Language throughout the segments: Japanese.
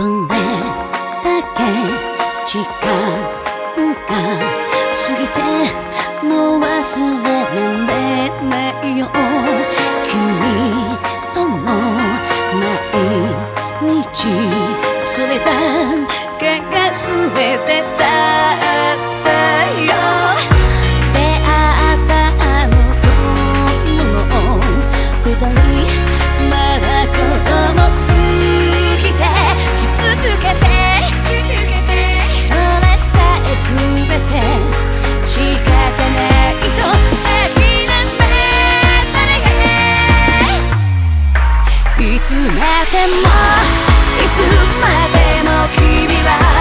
どれだけ時間が過ぎてもう忘れられないよ。君との毎日それだけが全てだったよ。出会ったあの頃二人。れてもいつまでも君は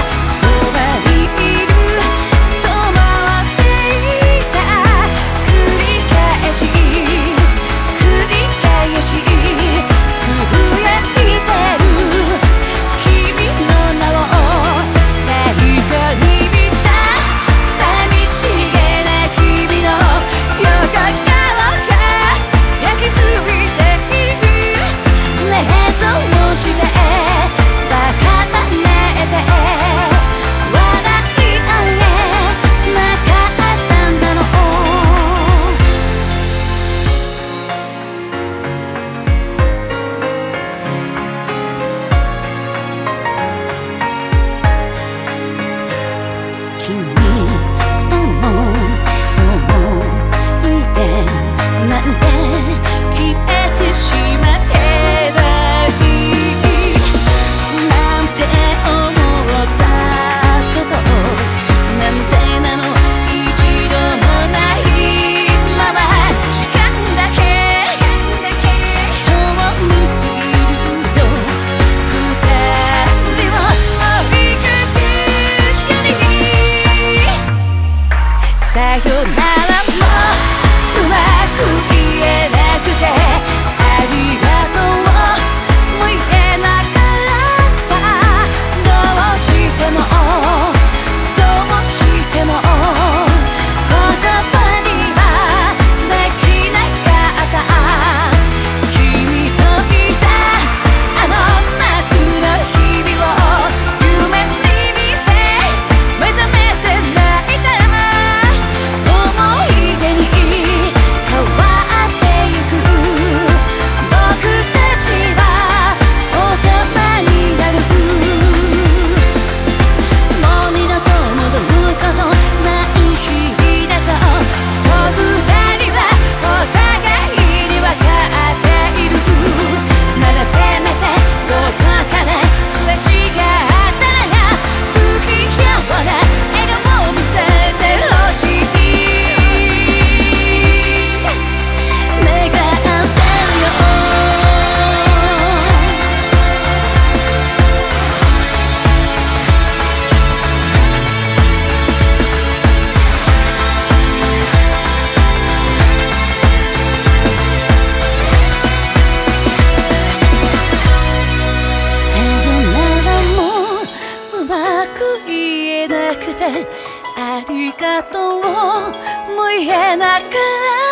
ありがとう。も言えなかった。